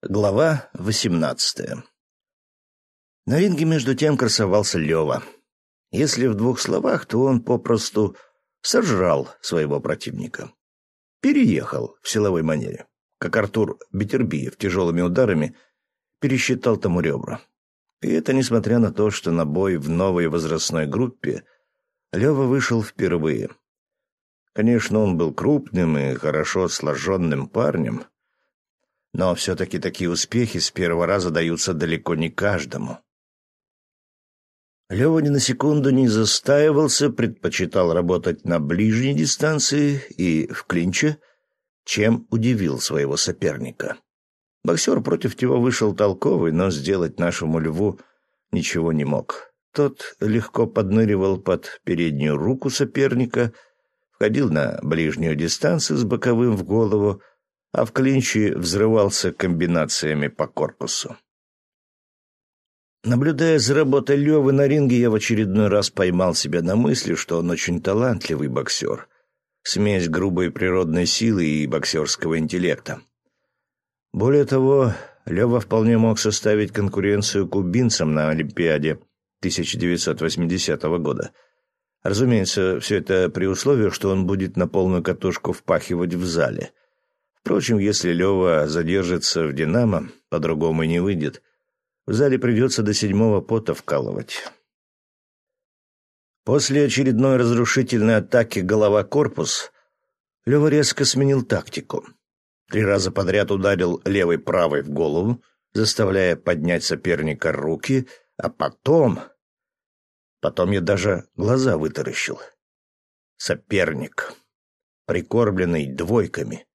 Глава восемнадцатая На ринге между тем красовался Лева. Если в двух словах, то он попросту сожрал своего противника. Переехал в силовой манере, как Артур Бетербиев тяжелыми ударами пересчитал тому ребра. И это несмотря на то, что на бой в новой возрастной группе Лева вышел впервые. Конечно, он был крупным и хорошо сложенным парнем, но все-таки такие успехи с первого раза даются далеко не каждому. Лева ни на секунду не застаивался, предпочитал работать на ближней дистанции и в клинче, чем удивил своего соперника. Боксер против него вышел толковый, но сделать нашему льву ничего не мог. Тот легко подныривал под переднюю руку соперника, входил на ближнюю дистанцию с боковым в голову, а в клинче взрывался комбинациями по корпусу. Наблюдая за работой Левы на ринге, я в очередной раз поймал себя на мысли, что он очень талантливый боксер. Смесь грубой природной силы и боксерского интеллекта. Более того, Лева вполне мог составить конкуренцию кубинцам на Олимпиаде 1980 года. Разумеется, все это при условии, что он будет на полную катушку впахивать в зале. Впрочем, если Лева задержится в «Динамо», по-другому не выйдет. В зале придется до седьмого пота вкалывать. После очередной разрушительной атаки голова-корпус Лева резко сменил тактику. Три раза подряд ударил левой-правой в голову, заставляя поднять соперника руки, а потом... Потом я даже глаза вытаращил. Соперник, прикормленный двойками,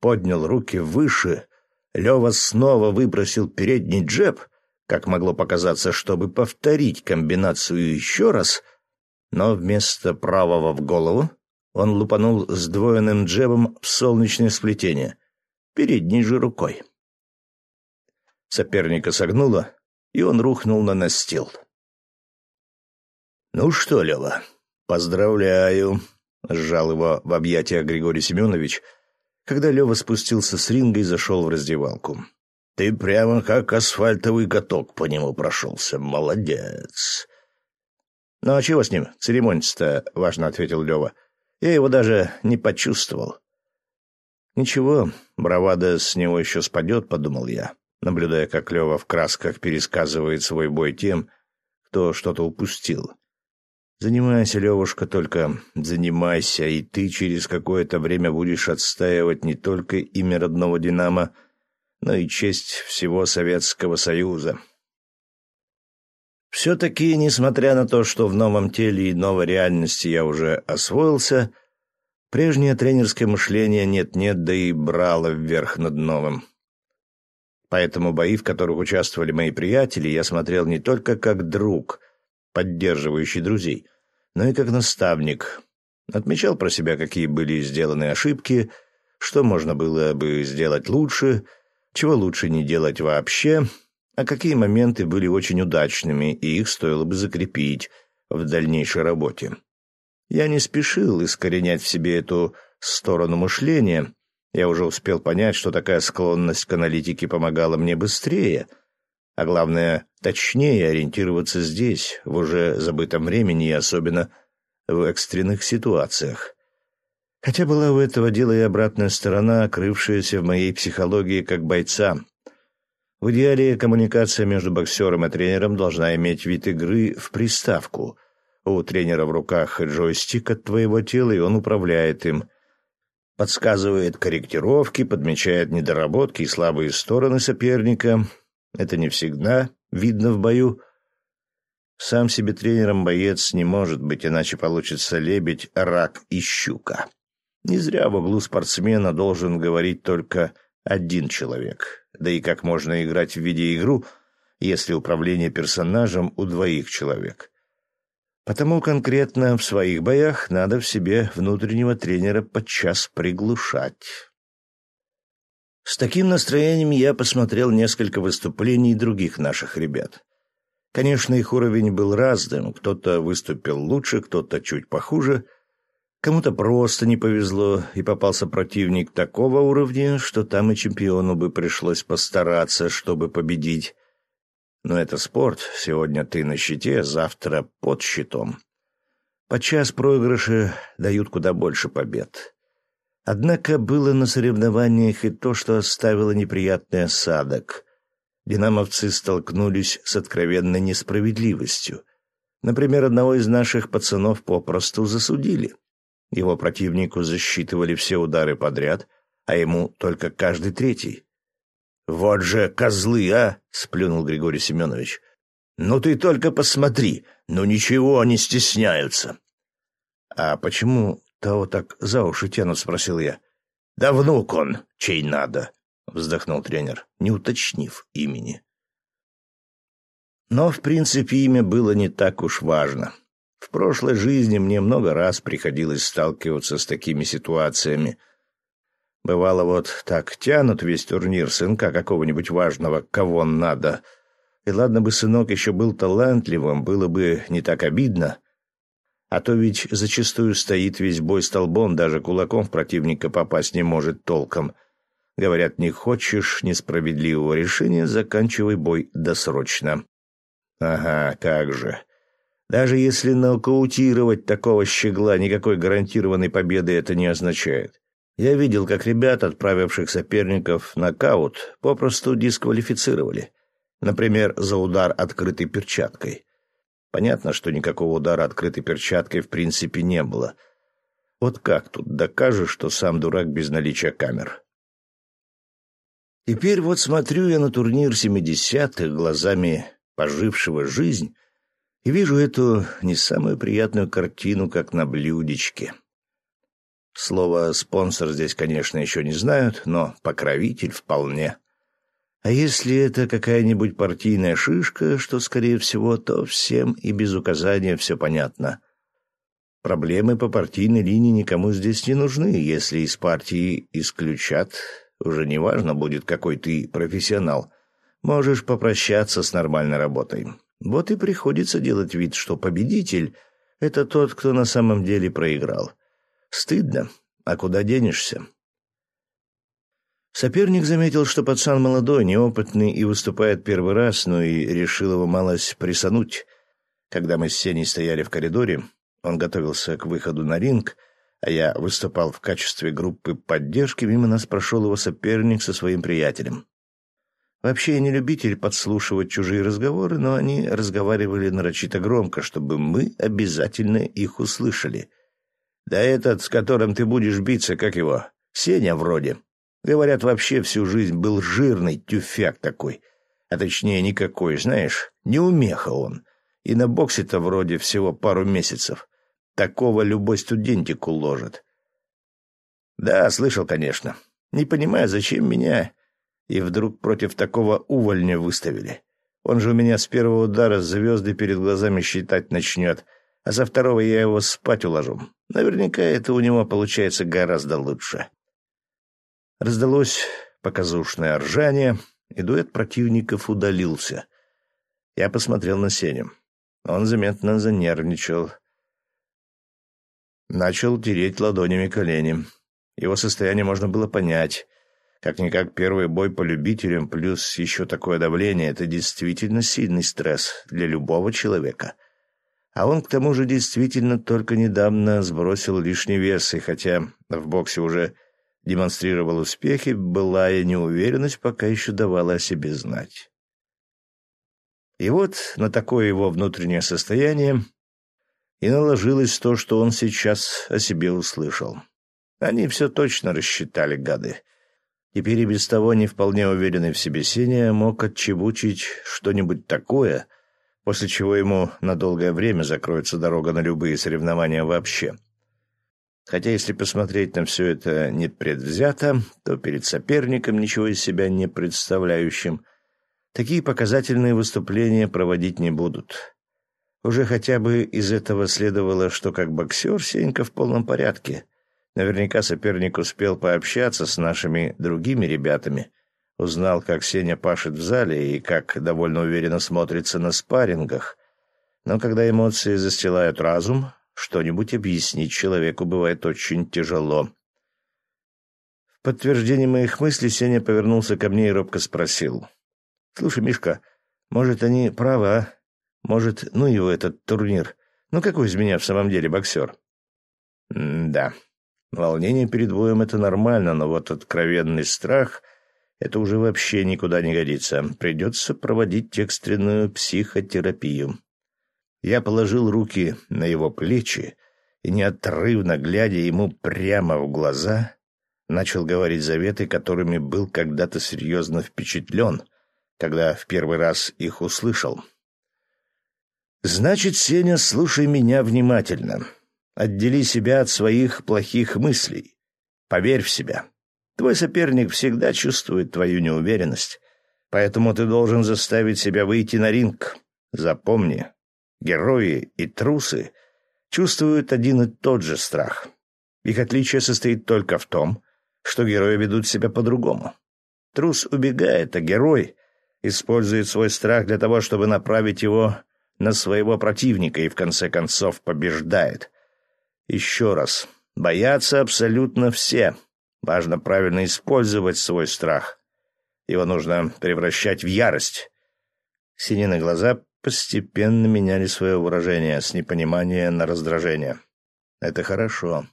поднял руки выше, Лева снова выбросил передний джеб, как могло показаться, чтобы повторить комбинацию еще раз, но вместо правого в голову он лупанул сдвоенным джебом в солнечное сплетение, передней же рукой. Соперника согнуло, и он рухнул на настил. «Ну что, Лева, поздравляю!» — сжал его в объятиях Григорий Семенович — когда Лева спустился с ринга и зашел в раздевалку. «Ты прямо как асфальтовый каток по нему прошелся. Молодец!» «Ну а чего с ним церемониться-то?» — важно ответил Лева. «Я его даже не почувствовал». «Ничего, бравада с него еще спадет», — подумал я, наблюдая, как Лева в красках пересказывает свой бой тем, кто что-то упустил. Занимайся, Левушка, только занимайся, и ты через какое-то время будешь отстаивать не только имя родного «Динамо», но и честь всего Советского Союза. Все-таки, несмотря на то, что в новом теле и новой реальности я уже освоился, прежнее тренерское мышление нет-нет, да и брало вверх над новым. Поэтому бои, в которых участвовали мои приятели, я смотрел не только как друг, поддерживающий друзей, но и как наставник. Отмечал про себя, какие были сделаны ошибки, что можно было бы сделать лучше, чего лучше не делать вообще, а какие моменты были очень удачными, и их стоило бы закрепить в дальнейшей работе. Я не спешил искоренять в себе эту сторону мышления. Я уже успел понять, что такая склонность к аналитике помогала мне быстрее — а главное, точнее ориентироваться здесь, в уже забытом времени и особенно в экстренных ситуациях. Хотя была у этого дела и обратная сторона, крывшаяся в моей психологии как бойца. В идеале коммуникация между боксером и тренером должна иметь вид игры в приставку. У тренера в руках джойстик от твоего тела, и он управляет им. Подсказывает корректировки, подмечает недоработки и слабые стороны соперника, это не всегда видно в бою. Сам себе тренером боец не может быть, иначе получится лебедь, рак и щука. Не зря в углу спортсмена должен говорить только один человек. Да и как можно играть в видеоигру, если управление персонажем у двоих человек? Потому конкретно в своих боях надо в себе внутреннего тренера подчас приглушать. С таким настроением я посмотрел несколько выступлений других наших ребят. Конечно, их уровень был разным, кто-то выступил лучше, кто-то чуть похуже. Кому-то просто не повезло, и попался противник такого уровня, что там и чемпиону бы пришлось постараться, чтобы победить. Но это спорт. Сегодня ты на щите, завтра под щитом. Подчас проигрыши дают куда больше побед. Однако было на соревнованиях и то, что оставило неприятный осадок. Динамовцы столкнулись с откровенной несправедливостью. Например, одного из наших пацанов попросту засудили. Его противнику засчитывали все удары подряд, а ему только каждый третий. «Вот же козлы, а!» — сплюнул Григорий Семенович. «Ну ты только посмотри, ну ничего, они стесняются». «А почему того так за уши тянут?» — спросил я. «Да внук он, чей надо», — вздохнул тренер, не уточнив имени. Но, в принципе, имя было не так уж важно. В прошлой жизни мне много раз приходилось сталкиваться с такими ситуациями. Бывало вот так тянут весь турнир сынка какого-нибудь важного, кого надо. И ладно бы сынок еще был талантливым, было бы не так обидно. А то ведь зачастую стоит весь бой столбом, даже кулаком в противника попасть не может толком. Говорят, не хочешь несправедливого решения, заканчивай бой досрочно. Ага, как же. Даже если нокаутировать такого щегла, никакой гарантированной победы это не означает. Я видел, как ребят, отправивших соперников в нокаут, попросту дисквалифицировали. Например, за удар открытой перчаткой. Понятно, что никакого удара открытой перчаткой в принципе не было. Вот как тут докажешь, что сам дурак без наличия камер? Теперь вот смотрю я на турнир семидесятых глазами пожившего жизнь и вижу эту не самую приятную картину, как на блюдечке. Слово «спонсор» здесь, конечно, еще не знают, но «покровитель» вполне. А если это какая-нибудь партийная шишка, что, скорее всего, то всем и без указания все понятно. Проблемы по партийной линии никому здесь не нужны. Если из партии исключат, уже неважно будет, какой ты профессионал. Можешь попрощаться с нормальной работой. Вот и приходится делать вид, что победитель — это тот, кто на самом деле проиграл. Стыдно, а куда денешься? Соперник заметил, что пацан молодой, неопытный и выступает первый раз, но и решил его малость присануть. Когда мы с Сеней стояли в коридоре, он готовился к выходу на ринг, а я выступал в качестве группы поддержки, мимо нас прошел его соперник со своим приятелем. Вообще я не любитель подслушивать чужие разговоры, но они разговаривали нарочито громко, чтобы мы обязательно их услышали. Да этот, с которым ты будешь биться, как его? Сеня вроде. Говорят, вообще всю жизнь был жирный тюфяк такой. А точнее, никакой, знаешь, неумеха он. И на боксе-то вроде всего пару месяцев. Такого любой студентик уложит. Да, слышал, конечно. Не понимаю, зачем меня и вдруг против такого увольня выставили. Он же у меня с первого удара звезды перед глазами считать начнет, а за второго я его спать уложу. Наверняка это у него получается гораздо лучше. Раздалось показушное ржание, и дуэт противников удалился. Я посмотрел на Сеню. Он заметно занервничал. Начал тереть ладонями колени. Его состояние можно было понять — как-никак первый бой по любителям плюс еще такое давление — это действительно сильный стресс для любого человека. А он, к тому же, действительно только недавно сбросил лишний вес, и хотя в боксе уже демонстрировал успехи, былая неуверенность пока еще давала о себе знать. И вот на такое его внутреннее состояние и наложилось то, что он сейчас о себе услышал. Они все точно рассчитали, гады. Теперь и без того не вполне уверенный в себе Сеня мог отчебучить что-нибудь такое, после чего ему на долгое время закроется дорога на любые соревнования вообще. Хотя, если посмотреть на все это непредвзято, то перед соперником, ничего из себя не представляющим, такие показательные выступления проводить не будут. Уже хотя бы из этого следовало, что как боксер Сенька в полном порядке — Наверняка соперник успел пообщаться с нашими другими ребятами, узнал, как Сеня пашет в зале и как довольно уверенно смотрится на спаррингах. Но когда эмоции застилают разум, что-нибудь объяснить человеку бывает очень тяжело. В подтверждение моих мыслей Сеня повернулся ко мне и робко спросил. «Слушай, Мишка, может, они правы, а? Может, ну его этот турнир? Ну какой из меня в самом деле боксер?» «Да, волнение перед боем — это нормально, но вот откровенный страх — это уже вообще никуда не годится. Придется проводить экстренную психотерапию». Я положил руки на его плечи и, неотрывно глядя ему прямо в глаза, начал говорить заветы, которыми был когда-то серьезно впечатлен, когда в первый раз их услышал. «Значит, Сеня, слушай меня внимательно. Отдели себя от своих плохих мыслей. Поверь в себя. Твой соперник всегда чувствует твою неуверенность, поэтому ты должен заставить себя выйти на ринг. Запомни, Герои и трусы чувствуют один и тот же страх. Их отличие состоит только в том, что герои ведут себя по-другому. Трус убегает, а герой использует свой страх для того, чтобы направить его на своего противника и в конце концов побеждает. Еще раз, боятся абсолютно все. Важно правильно использовать свой страх. Его нужно превращать в ярость. Синие глаза постепенно меняли свое выражение с непонимания на раздражение. Это хорошо.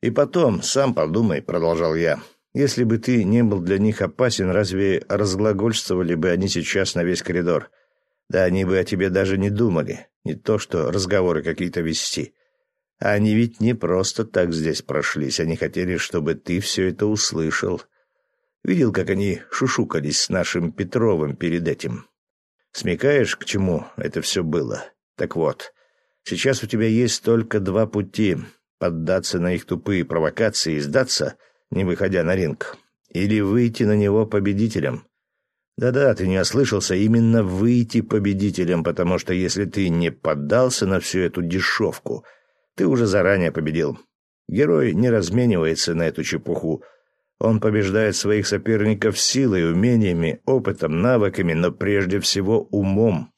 И потом, сам подумай, продолжал я, если бы ты не был для них опасен, разве разглагольствовали бы они сейчас на весь коридор? Да они бы о тебе даже не думали, не то что разговоры какие-то вести. А они ведь не просто так здесь прошлись, они хотели, чтобы ты все это услышал. Видел, как они шушукались с нашим Петровым перед этим. Смекаешь, к чему это все было? Так вот, сейчас у тебя есть только два пути — поддаться на их тупые провокации и сдаться, не выходя на ринг, или выйти на него победителем. Да-да, ты не ослышался, именно выйти победителем, потому что если ты не поддался на всю эту дешевку, ты уже заранее победил. Герой не разменивается на эту чепуху — он побеждает своих соперников силой, умениями, опытом, навыками, но прежде всего умом.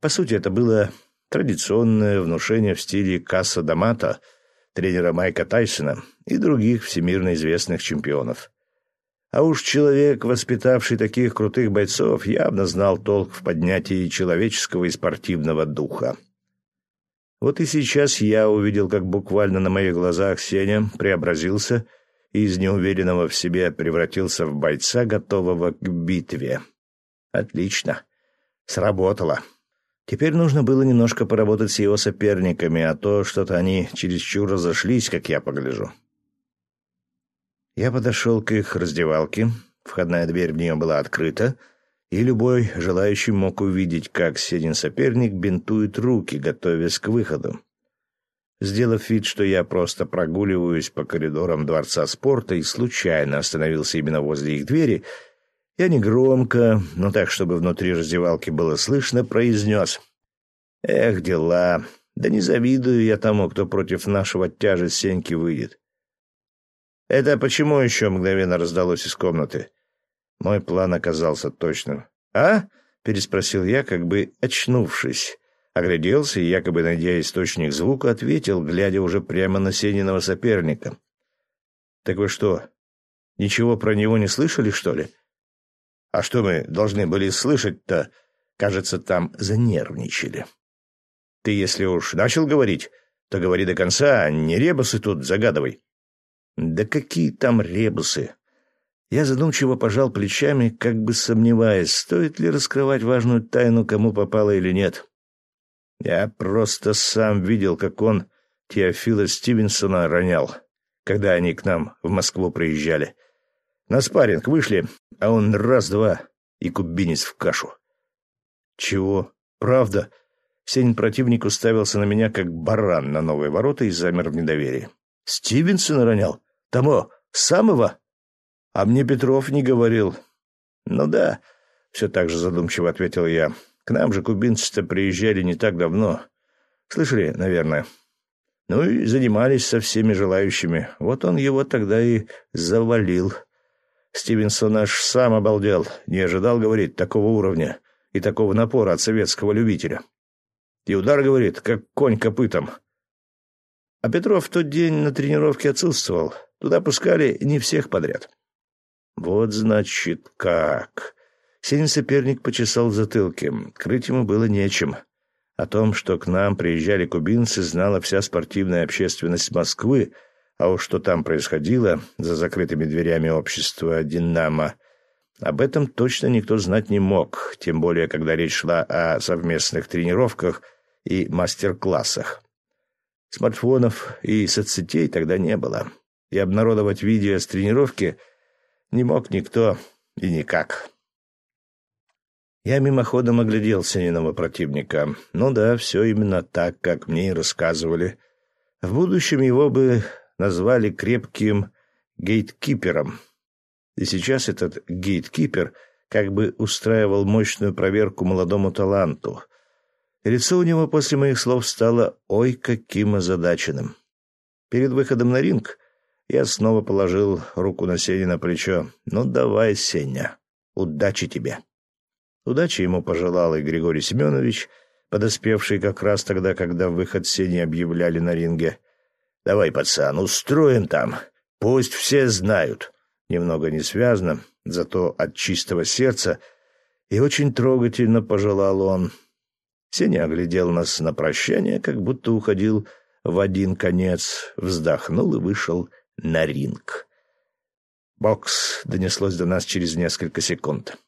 По сути, это было традиционное внушение в стиле Касса Дамата, тренера Майка Тайсона и других всемирно известных чемпионов. А уж человек, воспитавший таких крутых бойцов, явно знал толк в поднятии человеческого и спортивного духа. Вот и сейчас я увидел, как буквально на моих глазах Сеня преобразился — из неуверенного в себе превратился в бойца, готового к битве. Отлично. Сработало. Теперь нужно было немножко поработать с его соперниками, а то что-то они чересчур разошлись, как я погляжу. Я подошел к их раздевалке, входная дверь в нее была открыта, и любой желающий мог увидеть, как Седин соперник бинтует руки, готовясь к выходу. Сделав вид, что я просто прогуливаюсь по коридорам Дворца спорта и случайно остановился именно возле их двери, я негромко, но так, чтобы внутри раздевалки было слышно, произнес. «Эх, дела! Да не завидую я тому, кто против нашего тяжа Сеньки выйдет». «Это почему еще?» — мгновенно раздалось из комнаты. Мой план оказался точным. «А?» — переспросил я, как бы очнувшись. Огляделся и, якобы найдя источник звука, ответил, глядя уже прямо на Сениного соперника. «Так вы что, ничего про него не слышали, что ли?» «А что мы должны были слышать-то?» Кажется, там занервничали. «Ты, если уж начал говорить, то говори до конца, а не ребусы тут загадывай». «Да какие там ребусы?» Я задумчиво пожал плечами, как бы сомневаясь, стоит ли раскрывать важную тайну, кому попало или нет. Я просто сам видел, как он Теофила Стивенсона ронял, когда они к нам в Москву приезжали. На спарринг вышли, а он раз-два и кубинец в кашу. Чего? Правда? Сень противник уставился на меня, как баран на новые ворота и замер в недоверии. Стивенсона ронял? Тому, самого? А мне Петров не говорил. Ну да, все так же задумчиво ответил я. К нам же кубинцы-то приезжали не так давно. Слышали, наверное. Ну и занимались со всеми желающими. Вот он его тогда и завалил. Стивенсон аж сам обалдел. Не ожидал, говорить такого уровня и такого напора от советского любителя. И удар, говорит, как конь копытом. А Петров в тот день на тренировке отсутствовал. Туда пускали не всех подряд. Вот значит как. Синий соперник почесал затылки. Крыть ему было нечем. О том, что к нам приезжали кубинцы, знала вся спортивная общественность Москвы, а уж что там происходило за закрытыми дверями общества «Динамо», об этом точно никто знать не мог, тем более, когда речь шла о совместных тренировках и мастер-классах. Смартфонов и соцсетей тогда не было, и обнародовать видео с тренировки не мог никто и никак. Я мимоходом оглядел Сениного противника. Ну да, все именно так, как мне и рассказывали. В будущем его бы назвали крепким гейткипером. И сейчас этот гейткипер как бы устраивал мощную проверку молодому таланту. И лицо у него после моих слов стало ой каким озадаченным. Перед выходом на ринг я снова положил руку на Сене на плечо. «Ну давай, Сеня, удачи тебе!» Удачи ему пожелал и Григорий Семенович, подоспевший как раз тогда, когда выход Сени объявляли на ринге. «Давай, пацан, устроим там. Пусть все знают». Немного несвязно, зато от чистого сердца, и очень трогательно пожелал он. Сеня оглядел нас на прощание, как будто уходил в один конец, вздохнул и вышел на ринг. «Бокс!» — донеслось до нас через несколько секунд.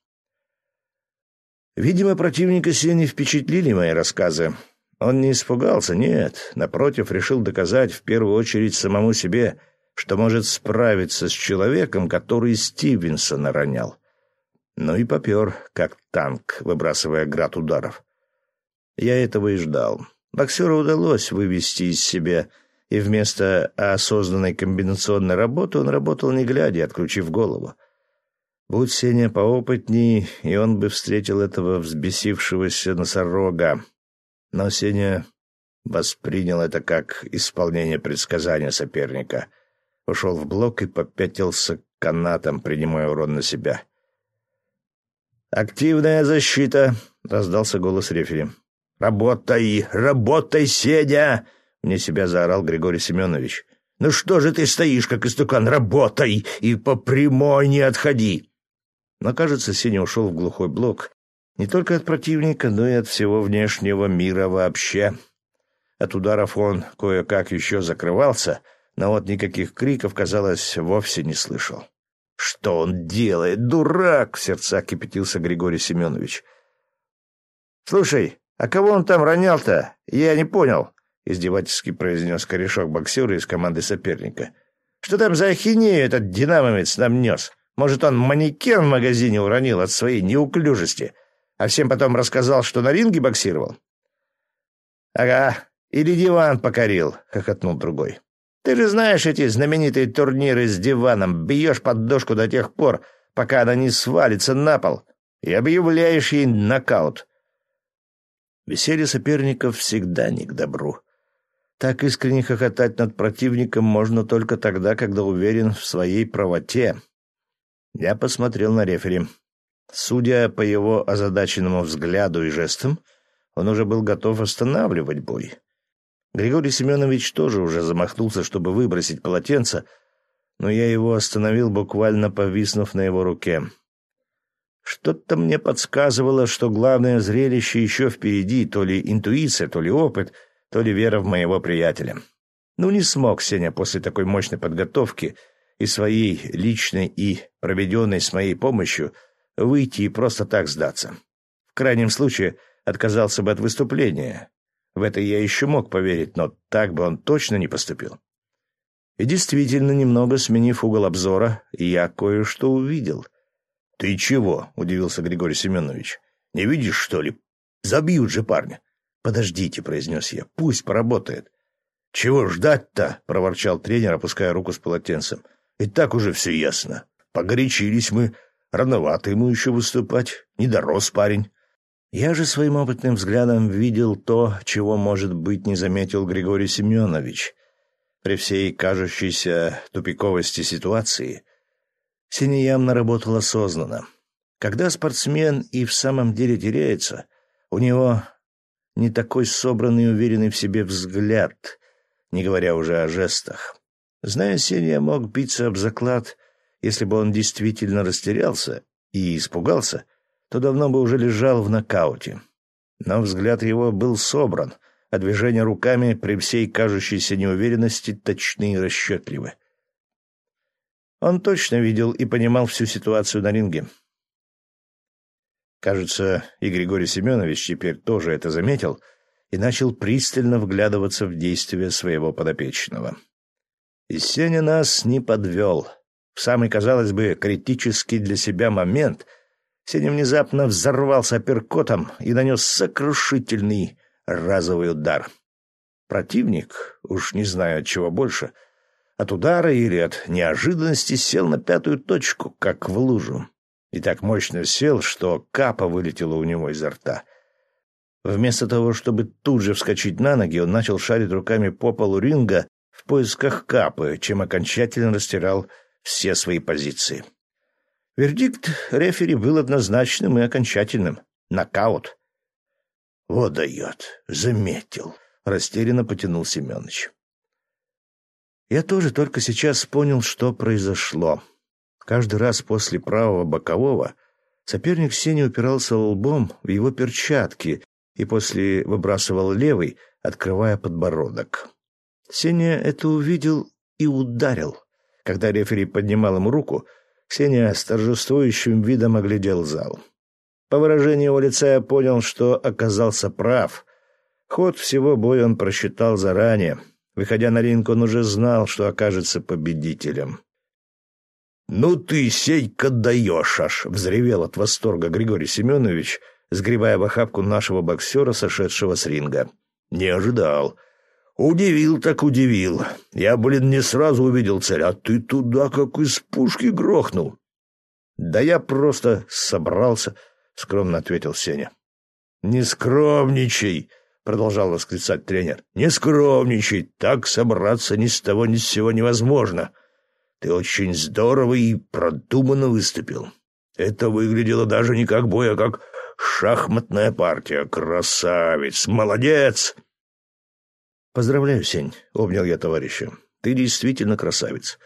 Видимо, противника Сени впечатлили мои рассказы. Он не испугался, нет, напротив, решил доказать в первую очередь самому себе, что может справиться с человеком, который Стивенсона ронял. Ну и попер, как танк, выбрасывая град ударов. Я этого и ждал. Боксеру удалось вывести из себя, и вместо осознанной комбинационной работы он работал не глядя, отключив голову. Будь Сеня поопытней, и он бы встретил этого взбесившегося носорога. Но Сеня воспринял это как исполнение предсказания соперника. Ушел в блок и попятился канатом, принимая урон на себя. «Активная защита!» — раздался голос рефери. «Работай! Работай, Сеня!» — мне себя заорал Григорий Семенович. «Ну что же ты стоишь, как истукан? Работай! И по прямой не отходи!» Но, кажется, Сеня ушел в глухой блок не только от противника, но и от всего внешнего мира вообще. От ударов он кое-как еще закрывался, но вот никаких криков, казалось, вовсе не слышал. «Что он делает, дурак?» — в сердцах кипятился Григорий Семенович. «Слушай, а кого он там ронял-то? Я не понял», — издевательски произнес корешок боксера из команды соперника. «Что там за ахинею этот динамовец нам нес?» Может, он манекен в магазине уронил от своей неуклюжести, а всем потом рассказал, что на ринге боксировал? — Ага, или диван покорил, — хохотнул другой. — Ты же знаешь эти знаменитые турниры с диваном. Бьешь поддошку до тех пор, пока она не свалится на пол, и объявляешь ей нокаут. Веселье соперников всегда не к добру. Так искренне хохотать над противником можно только тогда, когда уверен в своей правоте. Я посмотрел на рефери. Судя по его озадаченному взгляду и жестам, он уже был готов останавливать бой. Григорий Семенович тоже уже замахнулся, чтобы выбросить полотенце, но я его остановил, буквально повиснув на его руке. Что-то мне подсказывало, что главное зрелище еще впереди, то ли интуиция, то ли опыт, то ли вера в моего приятеля. Ну, не смог Сеня после такой мощной подготовки — и своей личной и проведенной с моей помощью выйти и просто так сдаться. В крайнем случае отказался бы от выступления. В это я еще мог поверить, но так бы он точно не поступил. И действительно, немного сменив угол обзора, я кое-что увидел. — Ты чего? — удивился Григорий Семенович. — Не видишь, что ли? Забьют же парня. — Подождите, — произнес я, — пусть поработает. — Чего ждать-то? — проворчал тренер, опуская руку с полотенцем. И так уже все ясно. Погорячились мы. Рановато ему еще выступать. Не дорос парень. Я же своим опытным взглядом видел то, чего, может быть, не заметил Григорий Семенович. При всей кажущейся тупиковости ситуации Синий явно работал осознанно. Когда спортсмен и в самом деле теряется, у него не такой собранный и уверенный в себе взгляд, не говоря уже о жестах. Зная Сеня, мог биться об заклад, если бы он действительно растерялся и испугался, то давно бы уже лежал в нокауте. Но взгляд его был собран, а движения руками при всей кажущейся неуверенности точны и расчетливы. Он точно видел и понимал всю ситуацию на ринге. Кажется, и Григорий Семенович теперь тоже это заметил и начал пристально вглядываться в действия своего подопечного. И Сеня нас не подвел. В самый, казалось бы, критический для себя момент Сеня внезапно взорвался перкотом и нанес сокрушительный разовый удар. Противник, уж не знаю от чего больше, от удара или от неожиданности сел на пятую точку, как в лужу. И так мощно сел, что капа вылетела у него изо рта. Вместо того, чтобы тут же вскочить на ноги, он начал шарить руками по полу ринга в поисках капы, чем окончательно растирал все свои позиции. Вердикт рефери был однозначным и окончательным. Нокаут. «Вот дает. Заметил», — растерянно потянул Семенович. Я тоже только сейчас понял, что произошло. Каждый раз после правого бокового соперник Сени упирался лбом в его перчатки и после выбрасывал левый, открывая подбородок. Сеня это увидел и ударил. Когда рефери поднимал ему руку, Сеня с торжествующим видом оглядел зал. По выражению его лица я понял, что оказался прав. Ход всего боя он просчитал заранее. Выходя на ринг, он уже знал, что окажется победителем. «Ну ты, Сенька, даешь аж!» — взревел от восторга Григорий Семенович, сгребая в охапку нашего боксера, сошедшего с ринга. «Не ожидал. Удивил так удивил. Я, блин, не сразу увидел цель, а ты туда как из пушки грохнул. Да я просто собрался, скромно ответил Сеня. Не скромничай, продолжал восклицать тренер. Не скромничай, так собраться ни с того ни с сего невозможно. Ты очень здорово и продуманно выступил. Это выглядело даже не как бой, а как шахматная партия. Красавец, молодец. «Поздравляю, Сень», — обнял я товарища. «Ты действительно красавец.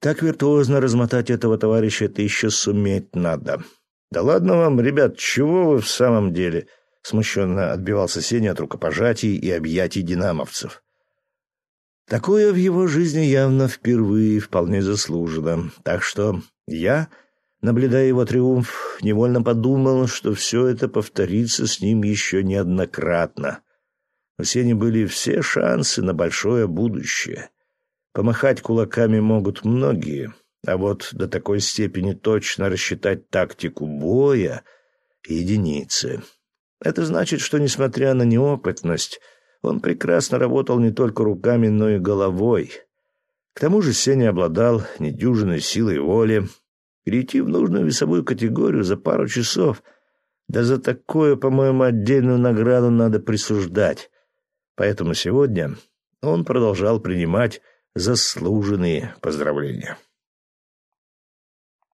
Так виртуозно размотать этого товарища это еще суметь надо». «Да ладно вам, ребят, чего вы в самом деле?» — смущенно отбивался Сеня от рукопожатий и объятий динамовцев. Такое в его жизни явно впервые вполне заслужено. Так что я, наблюдая его триумф, невольно подумал, что все это повторится с ним еще неоднократно — у Сени были все шансы на большое будущее. Помахать кулаками могут многие, а вот до такой степени точно рассчитать тактику боя — единицы. Это значит, что, несмотря на неопытность, он прекрасно работал не только руками, но и головой. К тому же Сеня обладал недюжиной силой воли. Перейти в нужную весовую категорию за пару часов — да за такое, по-моему, отдельную награду надо присуждать. Поэтому сегодня он продолжал принимать заслуженные поздравления.